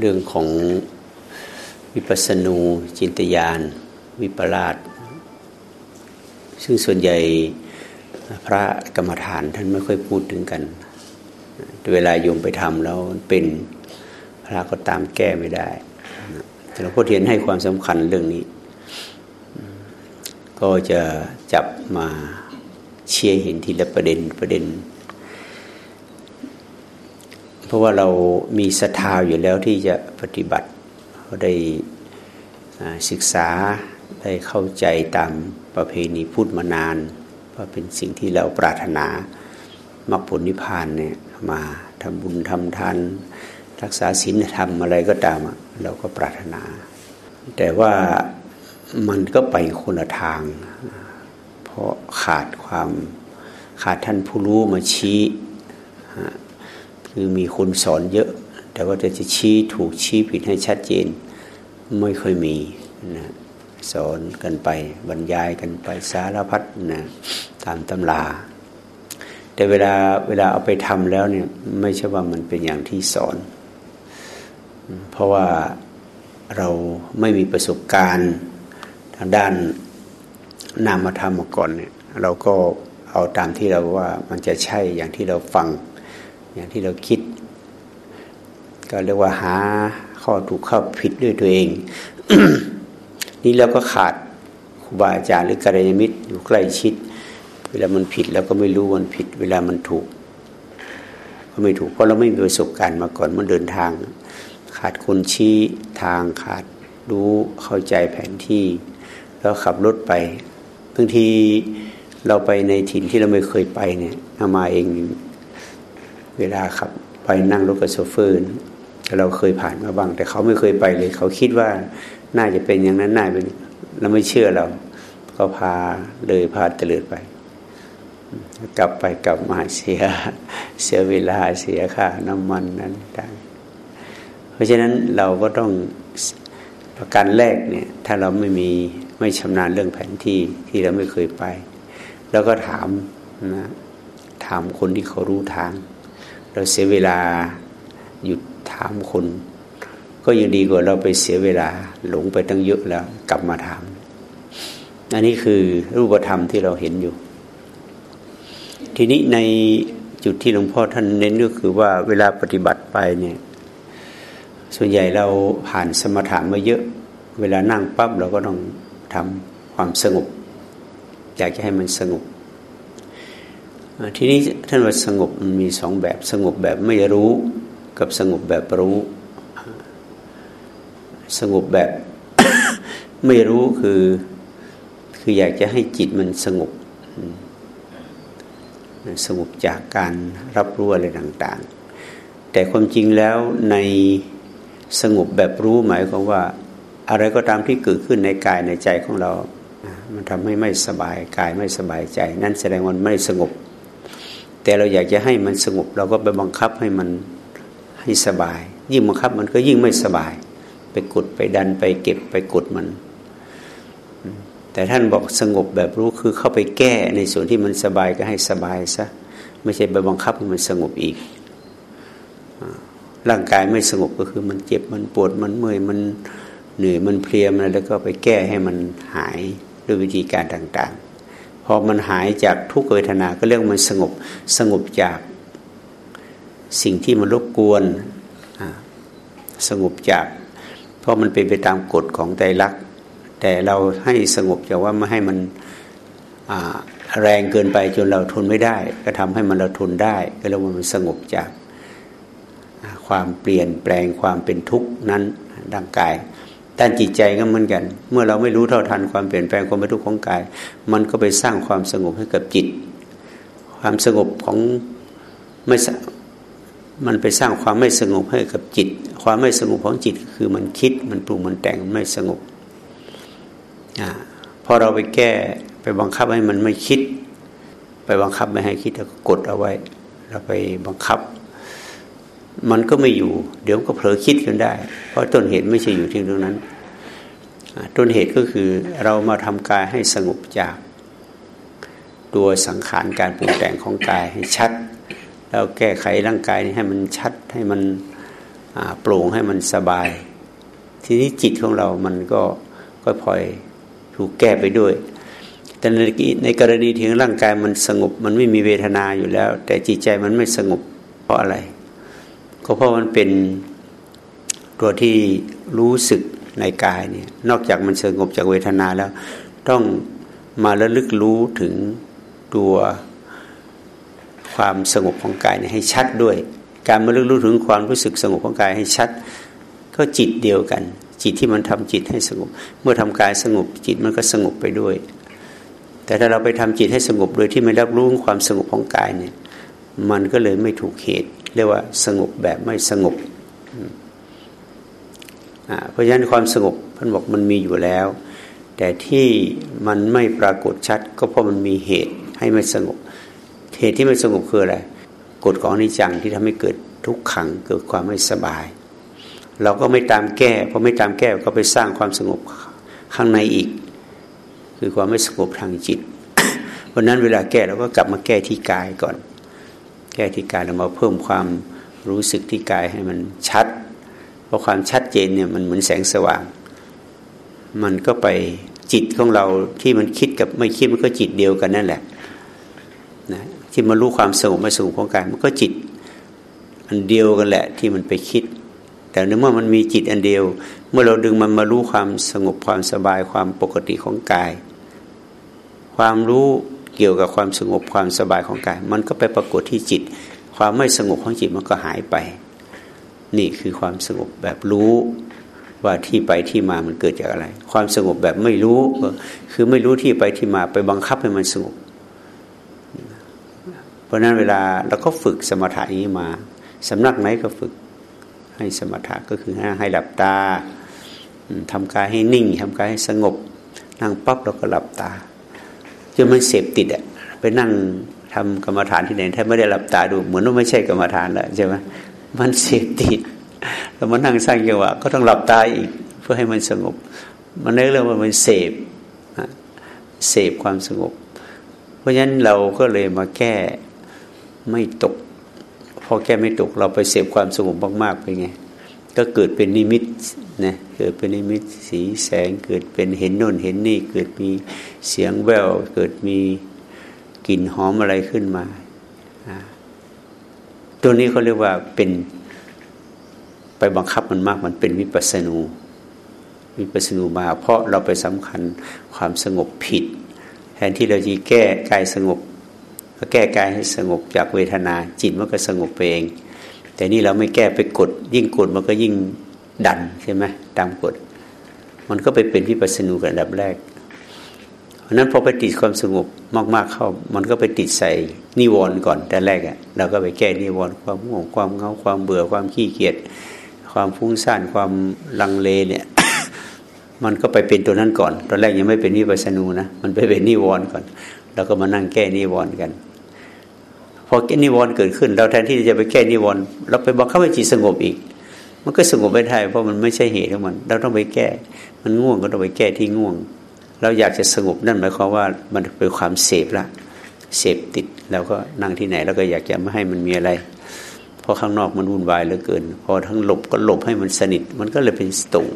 เรื่องของวิปัสสนูจินตยาน วิปลาสซึ่งส่วนใหญ่พระกรรมฐานท่านไม่ค่อยพูดถึงกัน เวลาโยมไปทำแล้วเป็นพระก็ตามแก้ไม่ได้แต่หลวงพ่อเทียนให้ความสำคัญเรื่องนี้ ก็จะจับมาเชียร์เห็นทีละประเด็นประเด็น ราะว่าเรามีศรัทธาอยู่แล้วที่จะปฏิบัติเขาได้ศึกษาได้เข้าใจตามประเพณีพูดมานานว่าเป็นสิ่งที่เราปรารถนามรรคผลนิพพานเนี่ยมาทำบุญทำทานรักษาศีลธรรมอะไรก็ตามเราก็ปรารถนา แต่ว่ามันก็ไปคนละทาง เพราะขาดความขาดท่านผู้รู้มาชี้ คือมีคนสอนเยอะ แต่ว่าจะชี้ถูกชี้ผิดให้ชัดเจน ไม่ค่อยมีนะสอนกันไปบรรยายกันไปสารพัดนะตามตำรา แต่เวลาเวลาเอาไปทำแล้วเนี่ยไม่ใช่ว่ามันเป็นอย่างที่สอน เพราะว่าเราไม่มีประสบการณ์ทางด้านนามธรรมมาก่อนเนี่ยเราก็เอาตามที่เราว่ามันจะใช่อย่างที่เราฟัง อย่างที่เราคิด ก็เรียกว่าหาข้อถูกข้อผิดด้วยตัวเอง นี่เราก็ขาดครูบาอาจารย์หรือกัลยาณมิตรอยู่ใกล้ชิด เวลามันผิดแล้วก็ไม่รู้มันผิด เวลามันถูก ก็ไม่ถูกเพราะเราไม่มีประสบการณ์มาก่อนมันเดินทาง ขาดคนชี้ทางขาดรู้เข้าใจแผนที่แล้วขับรถไปบางทีเราไปในถิ่นที่เราไม่เคยไปเนี่ยมาเอง เวลาขับไปนั่งรถกับโซเฟอร์เราเคยผ่านมาบ้าง แต่เขาไม่เคยไปเลย เขาคิดว่าน่าจะเป็นอย่างนั้นน่าเป็นเราไม่เชื่อเรา ก็พาเลยพาเตลิดไป กลับไปกลับมาเสียเสียเวลาเสียค่าน้ำมันนั้นต่างเพราะฉะนั้นเราก็ต้องประการแรกเนี่ย ถ้าเราไม่มีไม่ชำนาญเรื่องแผนที่ที่เราไม่เคยไป แล้วก็ถามนะถามคนที่เขารู้ทาง เราเสียเวลาหยุดถามคน ก็ยังดีกว่าเราไปเสียเวลาหลงไปตั้งเยอะแล้วกลับมาถาม อันนี้คือรูปธรรมที่เราเห็นอยู่ ทีนี้ในจุดที่หลวงพ่อท่านเน้นก็คือว่าเวลาปฏิบัติไปเนี่ย ส่วนใหญ่เราผ่านสมถะมาเยอะ เวลานั่งปั๊บเราก็ต้องทำความสงบอยากจะให้มันสงบ ทีนี้ท่านว่าสงบมันมีสองแบบ สงบแบบไม่รู้กับสงบแบบรู้ สงบแบบ ไม่รู้คือคืออยากจะให้จิตมันสงบสงบจากการรับรู้อะไรต่าง ๆ แต่ความจริงแล้วในสงบแบบรู้หมายความว่า อะไรก็ตามที่เกิดขึ้นในกายในใจของเรา มันทำให้ไม่สบายกายไม่สบายใจ นั่นแสดงว่าไม่สงบ แต่เราอยากจะให้มันสงบ เราก็ไปบังคับให้มันให้สบาย ยิ่งบังคับมันก็ยิ่งไม่สบาย ไปกดไปดันไปเก็บไปกดมัน แต่ท่านบอกสงบแบบรู้คือเข้าไปแก้ในส่วนที่มันสบายก็ให้สบายซะไม่ใช่ไปบังคับให้มันสงบอีกร่างกายไม่สงบก็คือมันเจ็บมันปวดมันเมื่อยมันเหนื่อยมันเพลียมันแล้วก็ไปแก้ให้มันหายด้วยวิธีการต่าง ๆ พอมันหายจากทุกเวทนา ก็เรียกมันสงบสงบจากสิ่งที่มันรบกวนสงบจาก เพราะมันเป็นไปตามกฎของใจรักแต่เราให้สงบจากว่าไม่ให้มันแรงเกินไปจนเราทนไม่ได้ ก็ทำให้มันเราทนได้ ก็เรียกว่ามันสงบจากความเปลี่ยนแปลงความเป็นทุกข์นั้นร่างกาย ด้านจิตใจก็เหมือนกัน เมื่อเราไม่รู้เท่าทันความเปลี่ยนแปลงความเป็นทุกข์ของกาย มันก็ไปสร้างความสงบให้กับจิต ความสงบของไม่มันไปสร้างความไม่สงบให้กับจิต ความไม่สงบของจิตคือมันคิดมันปรุงมันแต่งไม่สงบอพอเราไปแก้ไปบังคับให้มันไม่คิด ไปบังคับไม่ให้คิดแล้วก็กดเอาไว้ เราไปบังคับ มันก็ไม่อยู่ เดี๋ยวก็เผลอคิดกันได้ เพราะต้นเหตุไม่ใช่อยู่ที่ตรงนั้น ต้นเหตุก็คือเรามาทำกายให้สงบจากตัวสังขารการปรุงแต่งของกายให้ชัด แล้วแก้ไขร่างกายให้มันชัดให้มันโปร่งให้มันสบาย ทีนี้จิตของเรามันก็ก็พลอยถูกแก้ไปด้วย แต่ในในกรณีที่ร่างกายมันสงบ มันไม่มีเวทนาอยู่แล้ว แต่จิตใจมันไม่สงบเพราะอะไร ก็เพราะมันเป็นตัวที่รู้สึกในกายเนี่ย นอกจากมันสงบจากเวทนาแล้ว ต้องมาระลึกรู้ถึงตัวความสงบของกายให้ชัดด้วย การมาลึกรู้ถึงความรู้สึกสงบของกายให้ชัด ก็จิตเดียวกัน จิตที่มันทำจิตให้สงบ เมื่อทำกายสงบจิตมันก็สงบไปด้วย แต่ถ้าเราไปทำจิตให้สงบโดยที่ไม่รับรู้ความสงบของกายเนี่ย มันก็เลยไม่ถูกเหตุ เรียกว่าสงบแบบไม่สงบเพราะฉะนั้นความสงบท่านบอกมันมีอยู่แล้ว แต่ที่มันไม่ปรากฏชัด ก็เพราะมันมีเหตุให้ไม่สงบ เหตุที่ไม่สงบคืออะไรกฎของนิจังที่ทำให้เกิดทุกขังเกิดความไม่สบาย เราก็ไม่ตามแก้พอไม่ตามแก้ก็ไปสร้างความสงบข้างในอีก คือความไม่สงบทางจิตเพราะนั้นเวลาแก้เราก็กลับมาแก้ที่กายก่อน แก้ที่กายเรามาเพิ่มความรู้สึกที่กายให้มันชัด เพราะความชัดเจนเนี่ยมันเหมือนแสงสว่าง มันก็ไปจิตของเราที่มันคิดกับไม่คิดมันก็จิตเดียวกันนั่นแหละนะที่มารู้ความสงบไม่สงบของกายมันก็จิตอันเดียวกันแหละ ที่มันไปคิด แต่เมื่อมันมีจิตอันเดียว เมื่อเราดึงมันมารู้ความสงบความสบายความปกติของกาย ความรู้ เกี่ยวกับความสงบความสบายของกาย มันก็ไปปรากฏที่จิต ความไม่สงบของจิตมันก็หายไป นี่คือความสงบแบบรู้ว่าที่ไปที่มามันเกิดจากอะไร ความสงบแบบไม่รู้คือไม่รู้ที่ไปที่มาไปบังคับให้มันสงบ เพราะนั้นเวลาเราก็ฝึกสมถะนี้มาสำนักไหนก็ฝึกให้สมถะก็คือให้หลับตาทำกายให้นิ่งทำกายให้สงบ นั่งปั๊บเราก็หลับตา จนมันเสพติดอะไปนั่งทำกรรมฐานที่ไหนถ้าไม่ได้หลับตาดู เหมือนว่าไม่ใช่กรรมฐานแล้วใช่ไหมมันเสพติดเรามานั่งสร้างจังหวะก็ต้องหลับตาอีก เพื่อให้มันสงบ มันเรื่องว่ามันเสพเสพความสงบ เพราะฉะนั้นเราก็เลยมาแก้ไม่ตกพอแก้ไม่ตกเราไปเสพความสงบมากๆไปไง ก็เกิดเป็นนิมิตนะเกิดเป็นนิมิตสีแสงเกิดเป็นเห็นโน่นเห็นนี่ เกิดมีเสียงแววเกิดมีกลิ่นหอมอะไรขึ้นมา ตัวนี้เขาเรียกว่าเป็นไปบังคับมันมากมันเป็นวิปัสนูวิปัสนูมา เพราะเราไปสำคัญความสงบผิด แทนที่เราจะแก้กายสงบแก้กายให้สงบจากเวทนา จิตมันก็สงบไปเอง แต่นี่เราไม่แก้ไปกด ยิ่งกดมันก็ยิ่งดันใช่ไหมตามกดมันก็ไปเป็นวิปัสสนูกันดับแรก เพราะนั้นพอไปติดความสงบมาก ๆเข้า มันก็ไปติดใส่นิวรณ์ก่อนแต่แรกอะ่ะเราก็ไปแก้นิวรณ์ความง่วงความเงาความเบื่อความขี้เกียจความฟุ้งซ่านความลังเลเนี่ย มันก็ไปเป็นตัวนั้นก่อน ตอนแรกยังไม่เป็นวิปัสสนูนะมันไปเป็นนิวรณ์ก่อนเราก็มานั่งแก้นิวรณ์กัน อแก้นิวรณ์เกิดขึ้น เราแทนที่จะไปแก้นิวรณ์เราไปบังคับให้จิตสงบอีก มันก็สงบไม่ได้เพราะมันไม่ใช่เหตุของมัน เราต้องไปแก้ มันง่วงก็ต้องไปแก้ที่ง่วง เราอยากจะสงบนั่นหมายความว่ามันเป็นความเสพละเสพติดแล้วก็นั่งที่ไหนแล้วก็อยากจะไม่ให้มันมีอะไรเพราะข้างนอกมันวุ่นวายเหลือเกิน พอทั้งหลบก็หลบให้มันสนิท มันก็เลยเป็นสตุง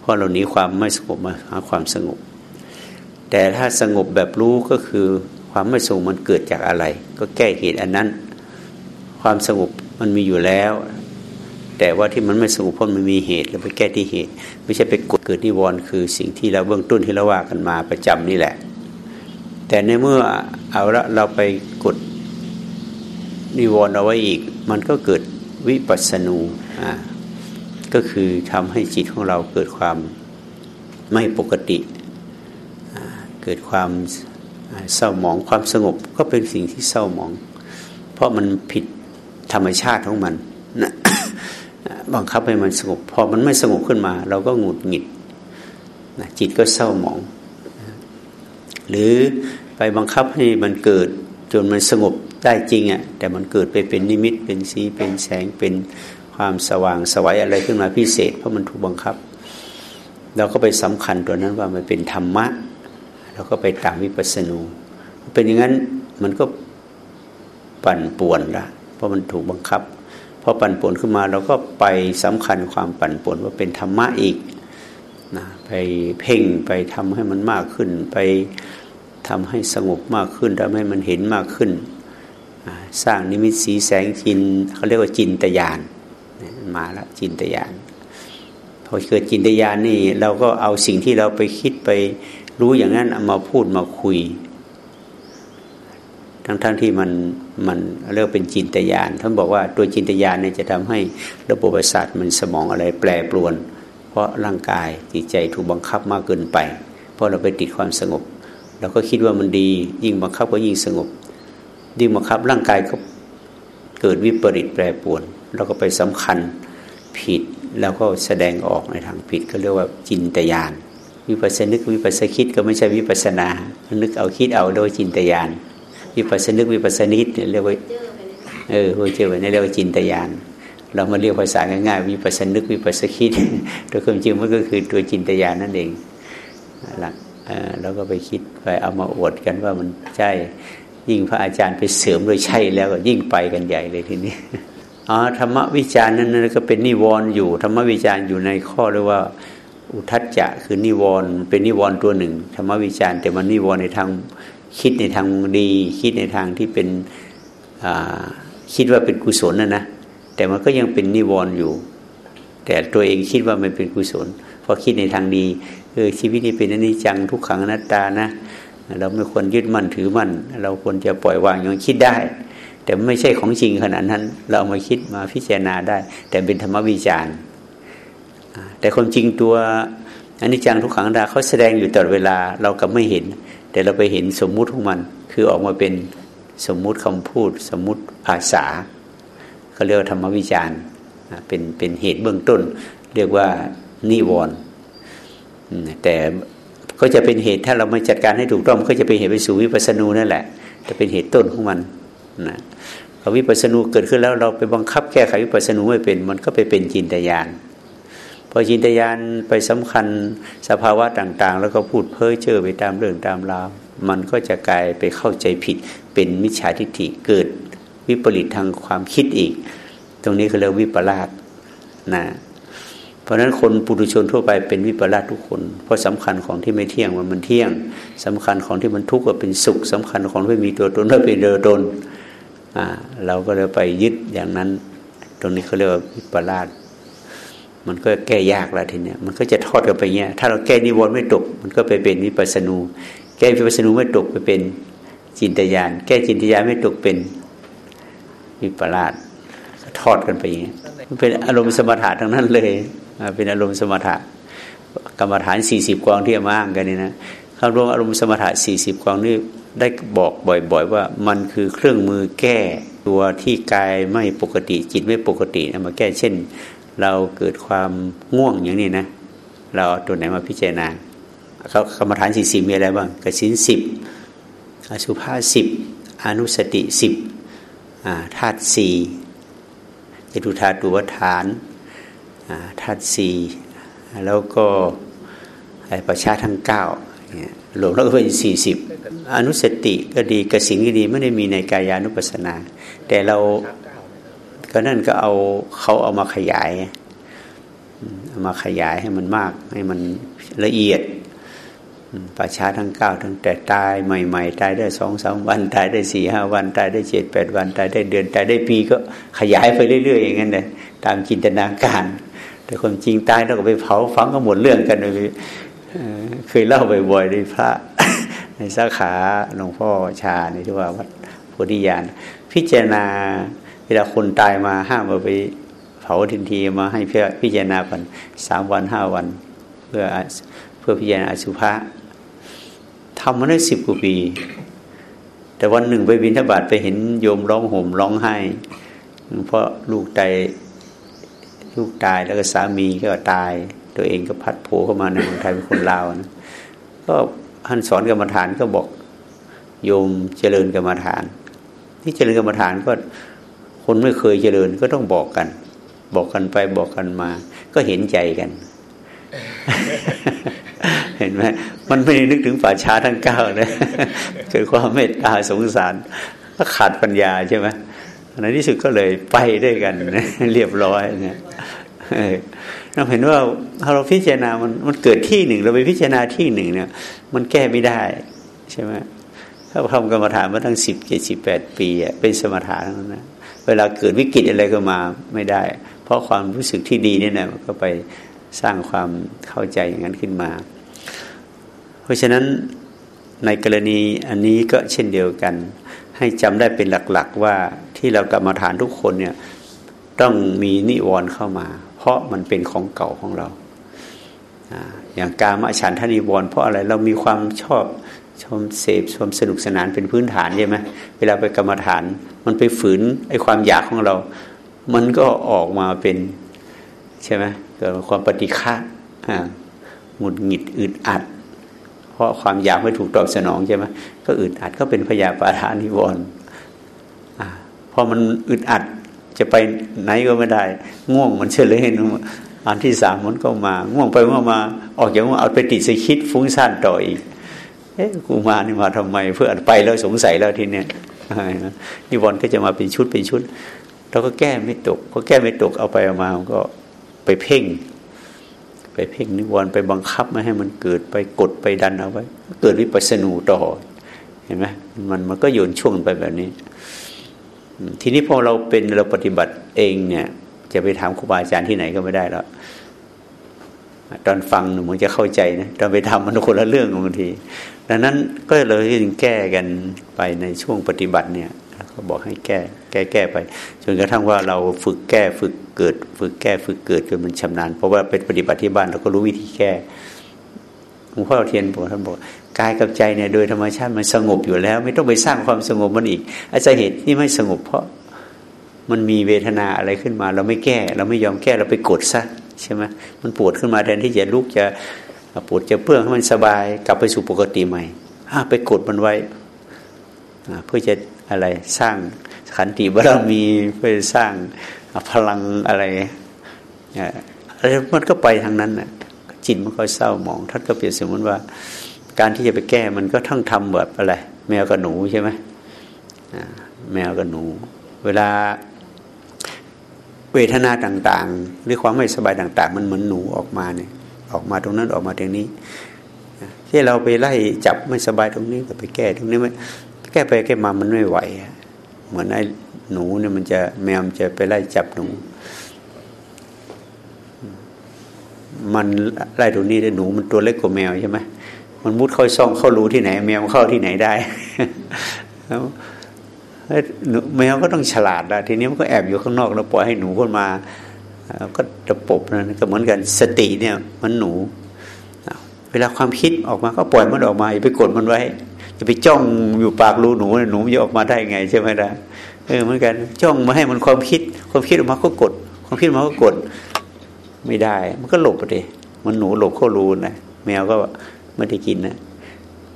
เพราะเราหนีความไม่สงบมาหาความสงบ แต่ถ้าสงบแบบรู้ก็คือความไม่สงบมันเกิดจากอะไร ก็แก้เหตุอันนั้น ความสงบมันมีอยู่แล้ว แต่ว่าที่มันไม่สงบเพราะมันมีเหตุเราไปแก้ที่เหตุ ไม่ใช่ไปกดเกิดนิวรณ์คือสิ่งที่เราเบื้องต้นที่เราว่ากันมาประจำนี่แหละ แต่ในเมื่อเอาละเราไปกดนิวรณ์เอาไว้อีก มันก็เกิดวิปัสสนูอ่าก็คือทำให้จิตของเราเกิดความไม่ปกติ เกิดความ เศร้าหมองความสงบก็เป็นสิ่งที่เศร้าหมอง เพราะมันผิดธรรมชาติของมันนะบังคับให้มันสงบ พอมันไม่สงบขึ้นมา เราก็หงุดหงิดนะจิตก็เศร้าหมอง หรือไปบังคับให้มันเกิดจนมันสงบได้จริงอะ่ะแต่มันเกิดไปเป็นนิมิตเป็นสีเป็นแสงเป็นความสว่างสวัยอะไรขึ้นมาพิเศษ เพราะมันถูกบังคับ เราก็ไปสำคัญตัวนั้นว่ามันเป็นธรรมะ แล้วก็ไปตามวิปัสสนูเป็นอย่างนั้นมันก็ปั่นป่วนละเพราะมันถูกบังคับพอปั่นป่วนขึ้นมาเราก็ไปสำคัญความปั่นป่วนว่าเป็นธรรมะอีกนะไปเพ่งไปทำให้มันมากขึ้น ไปทำให้สงบมากขึ้นทำให้มันเห็นมากขึ้น สร้างนิมิตสีแสงจินเขาเรียกว่าจินตยานมาล้วจินตยานพอเกิดจินตยานนี่เราก็เอาสิ่งที่เราไปคิดไป รู้อย่างนั้นเอามาพูดมาคุย ทั้งๆทที่มันมันเรียกเป็นจินตยานท่านบอกว่าตัวจินตยานเนี่ยจะทำให้ระบบประสาทมันสมองอะไรแปรปรวน เพราะร่างกายจิตใจถูกบังคับมากเกินไป เพราะเราไปติดความสงบเราก็คิดว่ามันดี ยิ่งบังคับก็ยิ่งสงบ ยิ่งบังคับร่างกายก็เกิดวิปริตแปรปรวนเราก็ไปสำคัญผิดแล้วก็แสดงออกในทางผิดก็เรียกว่าจินตยาน วิปัสสนึกวิปัสสคิดก็ไม่ใช่วิปัสนา นึกเอาคิดเอาโดยจินตยานวิปัสสนึกวิปัสสนิดเรียกว่าเออหัวเจอไปนี่เรียกว่าจินตยานเรามาเรียกภาษาง่ายๆวิปัสสนึกวิปัสสคิดโดยความจริงมันก็คือตัวจินตยานนั่นเองหลักเราก็ไปคิดไปเอามาอวดกันว่ามันใช่ยิ่งพระอาจารย์ไปเสริมโดยใช่แล้วก็ยิ่งไปกันใหญ่เลยทีนี้อ๋อธรรมวิจารณ์นั้นก็เป็นนิวรณ์อยู่ธรรมวิจารณ์อยู่ในข้อเรียกว่า อุทัจจะคือนิวรณ์เป็นนิวรณ์ตัวหนึ่งธรรมวิจารแต่มันนิวรณ์ในทางคิดในทางดี คิดในทางที่เป็นคิดว่าเป็นกุศลนะนะแต่มันก็ยังเป็นนิวรณ์อยู่ แต่ตัวเองคิดว่ามันเป็นกุศลเพอคิดในทางดีเออชีวิตนี้เป็นอนิจจังทุกขังอนัตตานะเราไม่ควรยึดมั่นถือมั่น เราควรจะปล่อยวางอย่างคิดได้ แต่ไม่ใช่ของจริงขนาดนั้น เราเอามาคิดมาพิจารณาได้ แต่เป็นธรรมวิจารณ์ แต่ความจริงตัวอนิจจังทุกขังอนัตตาเขาแสดงอยู่ตลอดเวลาเราก็ไม่เห็น แต่เราไปเห็นสมมุติของมัน คือออกมาเป็นสมมุติคำพูด สมมุติภาษาเขาเรียกว่าธรรมวิจารณ์เป็นเป็นเหตุเบื้องต้น เรียกว่านิวรณ์แต่ก็จะเป็นเหตุถ้าเราไม่จัดการให้ถูกต้องก็จะเป็นเหตุไปสู่วิปัสสนูนั่นแหละจะเป็นเหตุต้นของมันนะพอวิปัสสนูเกิดขึ้นแล้วเราไปบังคับแก้ไขวิปัสสนูไม่เป็น มันก็ไปเป็นจินตยาน พอจินตยานไปสำคัญสภาวะต่าง ๆ แล้วก็พูดเพ้อเจ้อไปตามเรื่องตามราวมันก็จะกลายไปเข้าใจผิด เป็นมิจฉาทิฏฐิเกิดวิปริตทางความคิดอีก ตรงนี้เขาเรียกวิปลาสนะเพราะฉะนั้นคนปุถุชนทั่วไปเป็นวิปลาสทุกคน เพราะสำคัญของที่ไม่เที่ยงว่ามันเที่ยงสำคัญของที่มันทุกข์ว่าเป็นสุขสำคัญของที่ไม่มีตัวตนว่าเป็นเดอตนอ่าเราก็เลยไปยึดอย่างนั้น ตรงนี้เขาเรียกว่าวิปลาส มันก็แก้ยากแล้วทีเนี้ยมันก็จะทอดกันไปเงี้ย ถ้าเราแก้นิวรณ์ไม่ตก มันก็ไปเป็นวิปัสนู แก้วิปัสนูไม่ตกไปเป็นจินตยานแก้จินตยานไม่ตกเป็นวิปลาสทอดกันไปอย่างเงี้ยมันเป็นอารมณ์สมถะทั้งนั้นเลยเป็นอารมณ์สมถะกรรมฐานสี่สิบกองที่มาอ้างกันนี่นะคำรวมอารมณ์สมถะสี่สิบกองนี่ได้บอกบ่อย ๆ ว่ามันคือเครื่องมือแก้ ตัวที่กายไม่ปกติจิตไม่ปกตินะมาแก้เช่น เราเกิดความง่วงอย่างนี้นะ เราตัวไหนมาพิจารณาเขากรรมฐานสี่สิบมีอะไรบ้างกสินสิบอสุภาสิบอนุสติสิบธาตุสี่จตุธาตุวฐานธาตุสี่แล้วก็ประชาทั้งเก้ารวม แล้วก็เป็นสี่สิบอนุสติก็ดีกสิงก็ดีไม่ได้มีในกายานุปัสสนา แต่เราก็นั่นก็เอาเขาเอามาขยายเอามาขยายให้มันมาก ให้มันละเอียดประชาทั้งเก้าตั้งแต่ตายใหม่ๆตายได้สองสามวันตายได้สี่ห้าวันตายได้เจ็ดแปดวันตายได้เดือนตายได้ปีก็ขยายไปเรื่อย ๆ อย่างนั้นเลยตามจินตนาการ แต่ความจริงตายเราก็ไปเผาฝังก็หมดเรื่องกันเลย เคยเล่าบ่อยๆในพระ ในสาขาหลวงพ่อชาในที่ว่าวัดโพธิญาณพิจารณาเวลาคนตายมาห้ามมาไปเผาทันทีมาให้เพื่อพิจารณาก่อนสามวันห้าวัน เพื่อเพื่อพิจารณาอสุภะทำมาได้สิบกว่าปี แต่วันหนึ่งไปบินทบาทไปเห็นโยมร้องห่มร้องไห้ เพราะลูกใจลูกตายแล้วก็สามีก็ตาย ตัวเองก็พัดโผเข้ามาในเมืองไทยเป็นคนลาวนะก็ท่านสอนกรรมฐานก็บอกโยมเจริญกรรมฐาน ที่เจริญกรรมฐานก็คนไม่เคยเจริญก็ต้องบอกกัน บอกกันไปบอกกันมา ก็เห็นใจกัน เห็นไหมมันไม่นึกถึงป่าช้าทั้งเก้าเลยเกิดความเมตตาสงสารก็ขาดปัญญาใช่ไหมในที่สุดก็เลยไปด้วยกันเรียบร้อยเนี่ย เราเห็นว่าถ้าเราพิจารณามันมันเกิดที่หนึ่ง เราไปพิจารณาที่หนึ่งเนี่ย มันแก้ไม่ได้ใช่ไหมถ้าทำกรรมฐานมาตั้งสิบเจ็ดสิบแปดปีเป็นสมถะนั้นนะเวลาเกิดวิกฤตอะไรก็มาไม่ได้ เพราะความรู้สึกที่ดีเนี่นะมันก็ไปสร้างความเข้าใจอย่างนั้นขึ้นมา เพราะฉะนั้นในกรณีอันนี้ก็เช่นเดียวกัน ให้จำได้เป็นหลักๆว่าที่เรากรรมฐานทุกคนเนี่ยต้องมีนิวรณ์เข้ามา ราะมันเป็นของเก่าของเรา อย่างกามฉันทนิวรณ์เพราะอะไรเรามีความชอบชมเสพชมสนุกสนานเป็นพื้นฐานใช่ไหมเวลาไปกรรมฐาน มันไปฝืนไอ้ความอยากของเรา มันก็ออกมาเป็นใช่ไหมเกิดความปฏิฆะหงุดหงิดอึดอัด เพราะความอยากไม่ถูกตอบสนองใช่ไหมก็อึดอัดก็เป็นพยาปาทานิวรณ์พอมันอึดอัด จะไปไหนก็ไม่ได้ ง่วงมันเฉลยนอันที่สามมันก็มา ง่วงไปง่วงมา ออกจากง่วงเอาไปติดสคิดฟุ้งซ่านต่ออีกเอ๊ะกูมานี่มาทำไม เพื่อไปแล้วสงสัยแล้วทีเนี้ยนิวรณ์ก็จะมาเป็นชุดเป็นชุดเราก็แก้ไม่ตกพอแก้ไม่ตกเอาไปเอามาก็ไปเพ่ง ไปเพ่งนิวรณ์ไปบังคับไม่ให้มันเกิดไปกดไปดันเอาไว้ เกิดวิปัสสนูต่อเห็นไหมมันมันก็โยนช่วงไปแบบนี้ ทีนี้พอเราเป็นเราปฏิบัติเองเนี่ย จะไปถามครูบาอาจารย์ที่ไหนก็ไม่ได้แล้วตอนฟังหนูมันจะเข้าใจนะตอนไปทำมันคนละเรื่องบางที ดังนั้นก็เลยจึงแก้กันไปในช่วงปฏิบัติเนี่ยเขาบอกให้แก้ แก้แก้ไปจนกระทั่งว่าเราฝึกแก้ฝึกเกิด ฝึกแก้ฝึกเกิดจนมันชำนาญ เพราะว่าเป็นปฏิบัติที่บ้านเราก็รู้วิธีแก้หลวงพ่อเทียนบอกท่านบอก กายกับใจเนี่ยโดยธรรมชาติมันสงบอยู่แล้ว ไม่ต้องไปสร้างความสงบมันอีกอาจจะเหตุที่ไม่สงบเพราะมันมีเวทนาอะไรขึ้นมา เราไม่แก้ เราไม่ยอมแก้เราไปกดซะใช่ไหมมันปวดขึ้นมาแทนที่จะลุกจะปวดจะเปื้อให้มันสบายกลับไปสู่ปกติใหม่ไปกดมันไว้เพื่อจะอะไรสร้างขันติบารมีเพื่อสร้างพลังอะไรอะไรมันก็ไปทางนั้นน่ะจิตมันก็เศร้าหมองท่านก็เปรียบสมมติว่า การที่จะไปแก้มันก็ทั้งทำแบบอะไร แมวกับหนูใช่ไหมแมวกับหนู เวลาเวทนาต่างๆ หรือความไม่สบายต่าง ๆ มันเหมือนหนูออกมาเนี่ย ออกมาตรงนั้นออกมาตรงนี้ที่เราไปไล่จับไม่สบายตรงนี้ก็ไปแก้ตรงนี้ไม่แก้ไปแก้มามันไม่ไหวเหมือนไอ้หนูเนี่ยมันจะแมวจะไปไล่จับหนู มันไล่ตรงนี้ได้หนูมันตัวเล็กกว่าแมวใช่ไหม มันมุดเข้าซ่องเข้ารูที่ไหน แมวเข้าที่ไหนได้แมวก็ต้องฉลาดละทีนี้มันก็แอบอยู่ข้างนอกแล้วปล่อยให้หนูขึ้นมาก็ตะปบนะก็เหมือนกันสติเนี่ยมันหนู เวลาความคิดออกมาก็ปล่อยมันออกมาอย่าไปกดมันไว้จะไปจ้องอยู่ปากรูหนูหนูจะออกมาได้ไงใช่ไหมล่ะเออเหมือนกันจ้องมาให้มันความคิด ความคิดออกมาก็กด ความคิดออกมาก็กดไม่ได้ มันก็หลบไปดิมันหนูหลบเข้ารูนะแมวก็ ไม่ได้กินนะ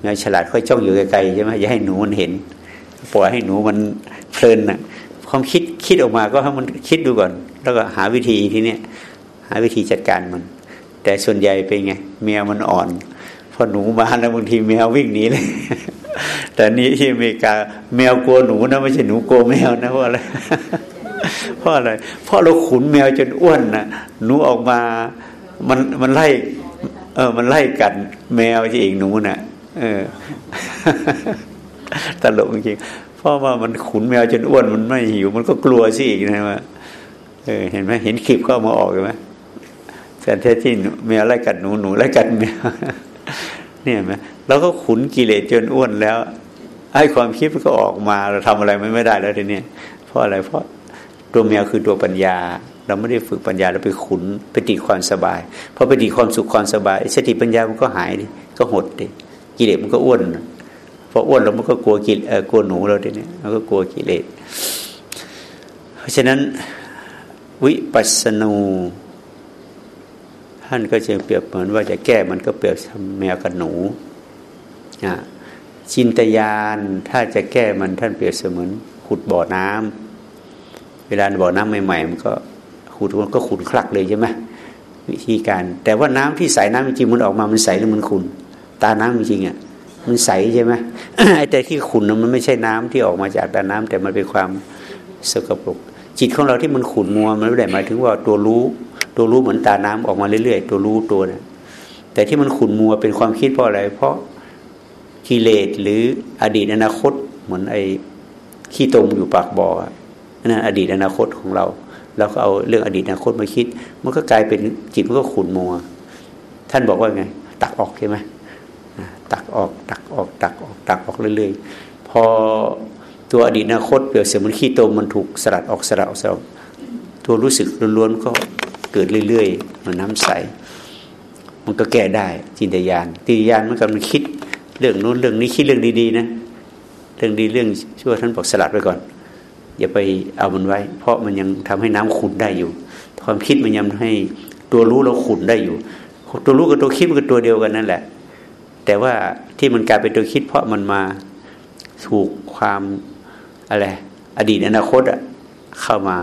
แมวฉลาดค่อยจ้องอยู่ไกลๆใช่ไหมอย่าให้หนูมันเห็น ปล่อยให้หนูมันเพลินนะความคิดคิดออกมาก็ให้มันคิดดูก่อน แล้วก็หาวิธีทีเนี้ยหาวิธีจัดการมัน แต่ส่วนใหญ่เป็นไงแมวมันอ่อนพอหนูมาแล้วบางทีแมววิ่งหนีเลยแต่นี้ที่อเมริกาแมวกลัวหนูนะไม่ใช่หนูกลัวแมวนะเพราะอะไรเพราะอะไรเพราะเราขุนแมวจนอ้วนนะหนูออกมามันมันไล่ เออ มันไล่กัดแมวจริงหนูนะ่ะ เออตลกจริงเพราะว่ามันขุนแมวจนอ้วนมันไม่หิว มันก็กลัวสิอีกนะว่าเออเห็นไหมเห็นคลิปเข้ามาออกไหมแต่แท้ที่แมวไล่กัดหนูหนูไล่กัดแมวเนี่ยไหมเราก็ขุนกิเลสจนอ้วนแล้วไอ้ความคิดมันก็ออกมาเราทำอะไรไม่ได้แล้วทีนี้เพราะอะไรเพราะตัวแมวคือตัวปัญญา เราไม่ได้ฝึกปัญญาเราไปขุนไปติดความสบายพอไปติดความสุขความสบายสติปัญญามันก็หายดิก็หดดิกิเลสมันก็อ้วนพออ้วนแล้วมันก็กลัวกิเลสกลัวหนูเราทีนี้มันก็กลัวกิเลสเพราะฉะนั้นวิปัสสนูท่านก็จะเปรียบเหมือนว่าจะแก้มันก็เปรียบแมวกับหนูจินตยานถ้าจะแก้มันท่านเปรียบเสมือนขุดบ่อน้ำเวลาบ่อน้ำใหม่ๆมันก็ ขุดมันก็ขุดคลักเลยใช่ไหมวิธีการ แต่ว่าน้ำที่ใสน้ำจริงมันออกมามันใสหรือมันขุนตาน้ำจริงอะมันใสใช่ไหมไอ้แต่ที่ขุนมันไม่ใช่น้ำที่ออกมาจากตาน้ำแต่มันเป็นความสกปรกจิตของเราที่มันขุนมัวมันไม่ได้หมายถึงว่าตัวรู้ ตัวรู้เหมือนตาน้ำออกมาเรื่อยๆ ตัวรู้ตัวนะแต่ที่มันขุนมัวเป็นความคิดเพราะอะไร เพราะกิเลสหรืออดีตอนาคตเหมือนไอ้ขี้ตมอยู่ปากบ่อนั่นอดีตอนาคตของเรา เราก็เอาเรื่องอดีตอนาคตมาคิด มันก็กลายเป็นจิตมันก็ขุ่นมัว ท่านบอกว่าไง ตักออกใช่ไหมตักออกตักออกตักออกตักออกเรื่อยๆ พอตัวอดีตอนาคตเปรียบเสมือนขี้ตมมันถูกสลัดออกสลัดออกสลัดตัวรู้สึกล้วนๆก็เกิดเรื่อยๆ มันน้ำใส มันก็แก้ได้จินตยานจินตยานมันกำลังคิดเรื่องนู้นเรื่องนี้คิดเรื่องดีๆนะ เรื่องดีเรื่องชั่วท่านบอกสลัดไปก่อน อย่าไปเอามันไว้ เพราะมันยังทำให้น้ำขุ่นได้อยู่ ความคิดมันยังให้ตัวรู้เราขุ่นได้อยู่ ตัวรู้กับตัวคิดมันก็ตัวเดียวกันนั่นแหละ แต่ว่าที่มันกลายเป็นตัวคิด เพราะมันมาถูกความอะไรอดีตอนาคตอะเข้ามา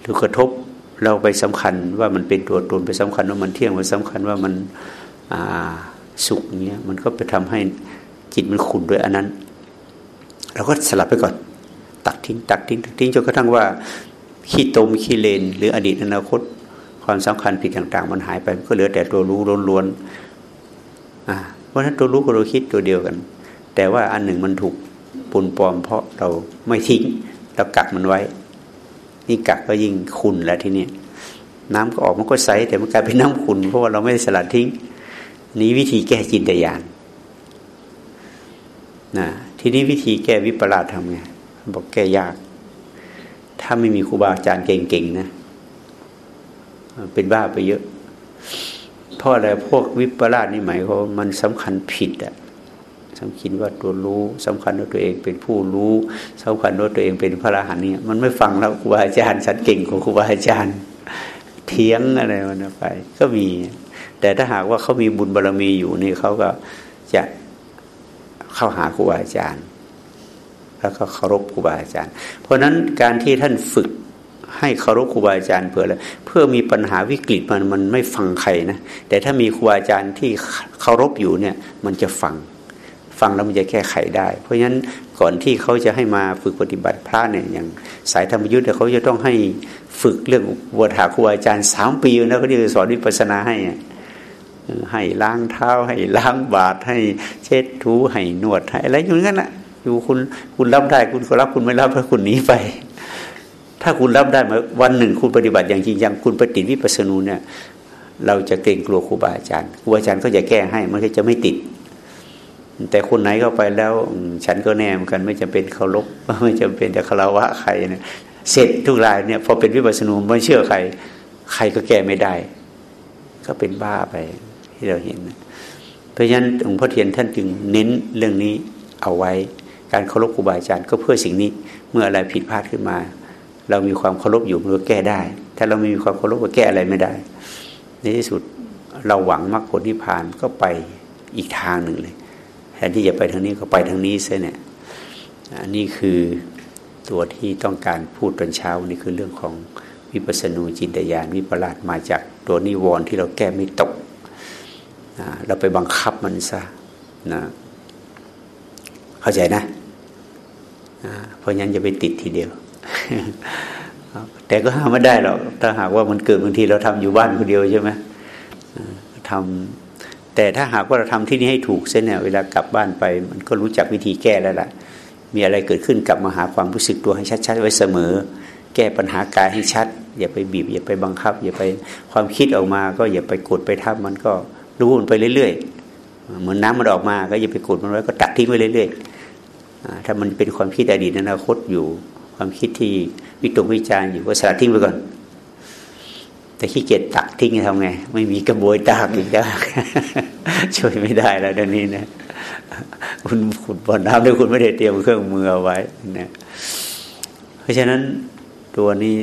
หรือกระทบเราไปสำคัญว่ามันเป็นตัวตนไปสำคัญว่ามันเที่ยงไปสำคัญว่ามันสุขเงี้ยมันก็ไปทำให้จิตมันขุ่นด้วยอันนั้น เราก็สลับไปก่อน ตักทิ้งตักทิ้งตักทิ้งจนกระทั่งว่าขี้ตมขี้เลน หรืออดีตอนาคต ความสำคัญผิดต่างๆ มันหายไปก็เหลือแต่ตัวรู้ล้วนๆเพราะฉะนั้นตัวรู้กับตัวคิดตัวเดียวกัน แต่ว่าอันหนึ่งมันถูกปุนปลอมเพราะเราไม่ทิ้งเรากักมันไว้ นี่กักก็ยิ่งขุนแล้วที่นี้น้ำก็ออกมันก็ใสแต่มันกลายเป็นน้ำขุนเพราะว่าเราไม่ได้สลัดทิ้ง นี้วิธีแก้จินตยานนะทีนี้วิธีแก้วิปลาสทำไง บอกแก้ยาก ถ้าไม่มีครูบาอาจารย์เก่งๆนะ เป็นบ้าไปเยอะ เพราะอะไรพวกวิปลาสนี่หมายความมันสำคัญผิดอะสำคัญว่าตัวรู้สำคัญว่าตัวเองเป็นผู้รู้สำคัญว่าตัวเองเป็นพระอรหันต์เนี่ยมันไม่ฟังแล้วครูบาอาจารย์ฉันเก่งของครูบาอาจารย์เทียงอะไรมันไป ก็มี แต่ถ้าหากว่าเขามีบุญบารรมีอยู่นี่เขาก็จะเข้าหาครูบาอาจารย์ แล้วก็เคารพครูบาอาจารย์ เพราะฉะนั้นการที่ท่านฝึกให้เคารพครูบาอาจารย์เพื่ออะไรเพื่อมีปัญหาวิกฤตมันมันไม่ฟังใครนะแต่ถ้ามีครูบาอาจารย์ที่เคารพอยู่เนี่ยมันจะฟัง ฟังแล้วมันจะแก้ไขได้ เพราะฉะนั้นก่อนที่เขาจะให้มาฝึกปฏิบัติพระเนี่ยอย่างสายธรรมยุทธ์เขาจะต้องให้ฝึกเรื่องวัฏาครูอาจารย์สามปีนะเขาจะสอนวิปัสนาให้ให้ล้างเท้าให้ล้างบาทให้เช็ดถูให้นวดให้อะไรอย่างนั้นแหละ อยู่คุณคุณรับได้คุณก็รับคุณไม่รับถ้าคุณหนีไป ถ้าคุณรับได้มาวันหนึ่งคุณปฏิบัติอย่างจริงจังคุณปฏิวิปัสสนูเนี่ย เราจะเกรงกลัวครูบาอาจารย์ครูบาอาจารย์ก็จะแก้ให้มันก็จะไม่ติด แต่คนไหนเข้าไปแล้วฉันก็แน่เหมือนกัน ไม่จำเป็นเคารพไม่จำเป็นจะคารวะใครเนี่ยเสร็จทุกรายเนี่ยพอเป็นวิปัสสนูไม่เชื่อใคร ใครก็แก้ไม่ได้ ก็เป็นบ้าไปที่เราเห็น เพราะฉะนั้นหลวงพ่อเทียนท่านจึงเน้นเรื่องนี้เอาไว้ การเคารพครูบาอาจารย์ก็เพื่อสิ่งนี้เมื่ออะไรผิดพลาดขึ้นมา เรามีความเคารพอยู่มันก็แก้ได้ ถ้าเราไม่มีความเคารพก็แก้อะไรไม่ได้ ในที่สุดเราหวังมรรคผลที่ผ่านก็ไปอีกทางหนึ่งเลยแทนที่จะไปทางนี้ก็ไปทางนี้ซะเนี่ยอันนี้คือตัวที่ต้องการพูดตอนเช้านี่คือเรื่องของวิปัสสนูจินตยานวิปลาสมาจากตัวนิวรณ์ที่เราแก้ไม่ตกเราไปบังคับมันซะนะเข้าใจนะ เพราะงั้นจะไปติดทีเดียว แต่ก็ห้ามไม่ได้หรอก ถ้าหากว่ามันเกิดบางทีเราทำอยู่บ้านคนเดียวใช่ไหมทำแต่ถ้าหากว่าเราทำที่นี้ให้ถูกเส้นเนี่ยเวลากลับบ้านไป มันก็รู้จักวิธีแก้แล้วล่ะ มีอะไรเกิดขึ้นกลับมาหาความรู้สึกตัวให้ชัด ๆ ไว้เสมอ แก้ปัญหากายให้ชัด อย่าไปบีบ อย่าไปบังคับ อย่าไปความคิดออกมา ก็อย่าไปกดไปทับมันก็รู้มันไปเรื่อยๆเหมือนน้ำมันออกมา ก็อย่าไปกดมันไว้ก็ตักทิ้งไปเรื่อยๆ ถ้ามันเป็นความคิดอดีตอนาคตอยู่ ความคิดที่วิตกวิจารอยู่ก็สลัดทิ้งไปก่อน แต่ขี้เกียจตักทิ้งทำไง ไม่มีกระบวยตากอีกแล้วช่วยไม่ได้แล้วเดี๋ยวนี้นะคุณขุดบ่อน้ำด้วยคุณไม่ได้เตรียมเครื่องมือเอาไว้นะเพราะฉะนั้นตัวนี้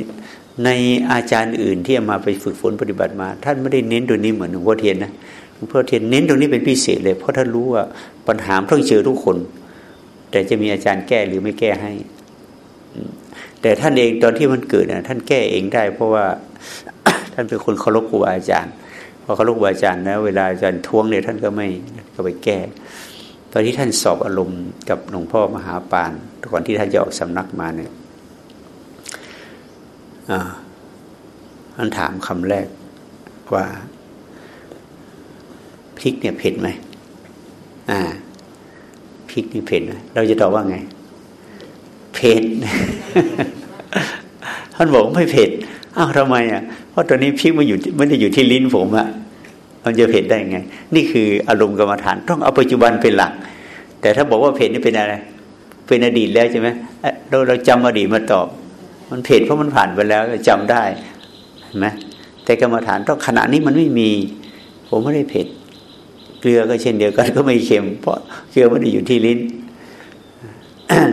ในอาจารย์อื่นที่มาไปฝึกฝนปฏิบัติมา ท่านไม่ได้เน้นตัวนี้เหมือนหลวงพ่อเทียนนะหลวงพ่อเทียนเน้นตรงนี้เป็นพิเศษเลยเพราะท่านรู้ว่าปัญหาต้องเจอทุกคน แต่จะมีอาจารย์แก้หรือไม่แก้ให้ แต่ท่านเองตอนที่มันเกิดนะท่านแก้เองได้ เพราะว่าท่านเป็นคนเคารพครูอาจารย์พอเคารพครูอาจารย์แล้วเวลาอาจารย์ท้วงเนี่ยท่านก็ไม่ก็ไปแก้ ตอนที่ท่านสอบอารมณ์กับหลวงพ่อมหาปานก่อนที่ท่านจะออกสำนักมาเนี่ยท่านถามคำแรกว่าพริกเนี่ยเผ็ดไหมอ่า พริกนี่เผ็ดไหมเราจะตอบว่าไง เผ็ดท่านบอกไม่เผ็ดอ้าวทำไมอะเพราะตอนนี้พริกมันอยู่ไม่ได้อยู่ที่ลิ้นผมอะมันจะเผ็ดได้ไง นี่คืออารมณ์กรรมฐานต้องเอาปัจจุบันเป็นหลัก แต่ถ้าบอกว่าเผ็ดนี่เป็นอะไร เป็นอดีตแล้วใช่ไหมเราเราจำอดีตมาตอบ มันเผ็ดเพราะมันผ่านไปแล้วจำได้เห็นไหมแต่กรรมฐานต้องขณะนี้มันไม่มี ผมไม่ได้เผ็ด เกลือก็เช่นเดียวกันก็ไม่เค็ม เพราะเกลือไม่ได้อยู่ที่ลิ้น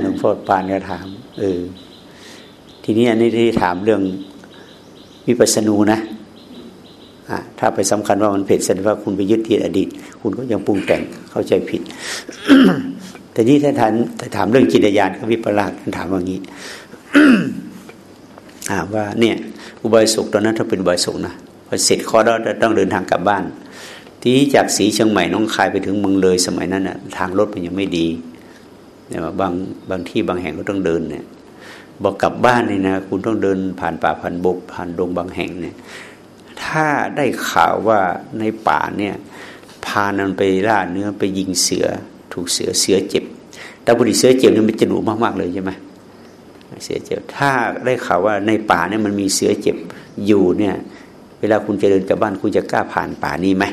หลวงพ่อปานก็ถามเออทีนี้อันนี้ที่ถามเรื่องวิปัสสนูนะถ้าไปสำคัญว่ามันเผ็ดแสดงว่าคุณไปยึดติดอดีต คุณก็ยังปรุงแต่งเข้าใจผิด แต่นี่ถ้าถามถามเรื่องจิตญาณกับวิปลาสท่านถามว่างี้ถามว่าเนี่ย อุบายสุขตอนนั้นถ้าเป็นอุบายสุขนะพอเสร็จข้อแล้วต้องเดินทางกลับบ้าน ที่จากสีเชียงใหม่น้องคายไปถึงเมืองเลย สมัยนั้นนะ่ะทางรถมันยังไม่ดีเนี่ยบางบางที่บางแห่งก็ต้องเดินเนี่ยบอกกลับบ้านนี่นะ คุณต้องเดินผ่านป่าผ่านบกผ่านดงบางแห่งเนี่ย ถ้าได้ข่าวว่าในป่าเนี่ยพานันไปล่าเนื้อไปยิงเสือ ถูกเสือเสือเจ็บแต่บุรีเสือเจ็บนี่มันจะดุมากๆเลยใช่ไหมเสือเจ็บ ถ้าได้ข่าวว่าในป่าเนี่ยมันมีเสือเจ็บอยู่เนี่ย เวลาคุณจะเดินกลับบ้านคุณจะกล้าผ่านป่านี้ไหม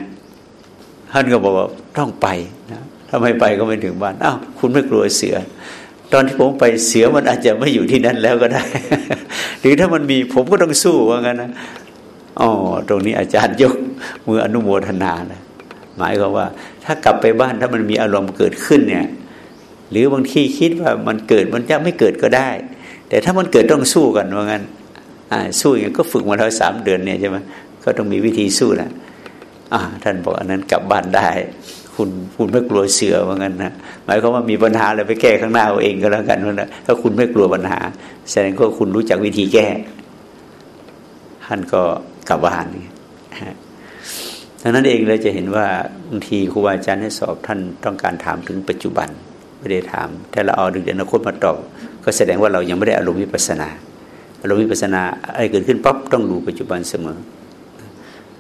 ท่านก็บอกว่าต้องไปนะถ้าไม่ไปก็ไม่ถึงบ้านอ้าวคุณไม่กลัวเสือ ตอนที่ผมไปเสือมันอาจจะไม่อยู่ที่นั่นแล้วก็ได้ หรือถ้ามันมีผมก็ต้องสู้ว่างั้นนะอ๋อตรงนี้อาจารย์ยกมืออนุโมทนานะหมายความว่า ถ้ากลับไปบ้านถ้ามันมีอารมณ์เกิดขึ้นเนี่ย หรือบางทีคิดว่ามันเกิดมันจะไม่เกิดก็ได้ แต่ถ้ามันเกิดต้องสู้กันว่างั้นอ่าสู้อย่างก็ฝึกมาแล้วสามเดือนเนี่ยใช่ไหมก็ต้องมีวิธีสู้นะ อ่าท่านบอกอันนั้นกลับบ้านได้ คุณคุณไม่กลัวเสือว่างั้นนะหมายความว่ามีปัญหาอะไรไปแก้ข้างหน้าเอาเองก็แล้วกันนะถ้าคุณไม่กลัวปัญหา แสดงว่าคุณรู้จักวิธีแก้ ท่านก็กลับบ้านนี่ดังนั้นเองเราจะเห็นว่าบางทีครูบาอาจารย์ให้สอบท่านต้องการถามถึงปัจจุบันไม่ได้ถาม แต่เราเอาดึงอนาคตมาตอบก็แสดงว่าเรายังไม่ได้อารมณ์วิปัสนาอารมณ์วิปัสนาอะไรเกิดขึ้นปั๊บต้องดูปัจจุบันเสมอ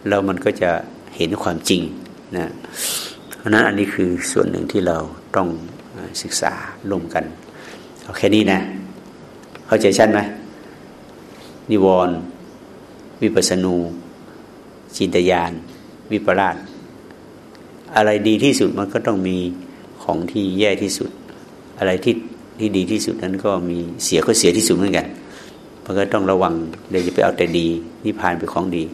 แล้วมันก็จะ เห็นความจริงนะเพราะนั้นอันนี้คือส่วนหนึ่งที่เราต้องศึกษาร่วมกันเอาแค่นี้นะ เข้าใจชัดไหมนิวรณ์วิปัสนูจินตยาน วิปลาสอะไรดีที่สุดมันก็ต้องมีของที่แย่ที่สุด อะไรที่ที่ดีที่สุดนั้นก็มีเสียก็เสียที่สุดเหมือนกันมันก็ต้องระวังเดี๋ยวจะไปเอาแต่ดีนิพพานเป็นของดี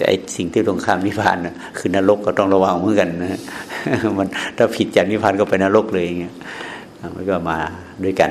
แต่ไอสิ่งที่ตรงข้ามนิพพานนะคือนรกก็ต้องระวังเหมือนกันนะมันถ้าผิดจากนิพพานก็ไปนรกเลยอย่างเงี้ยมันก็มาด้วยกัน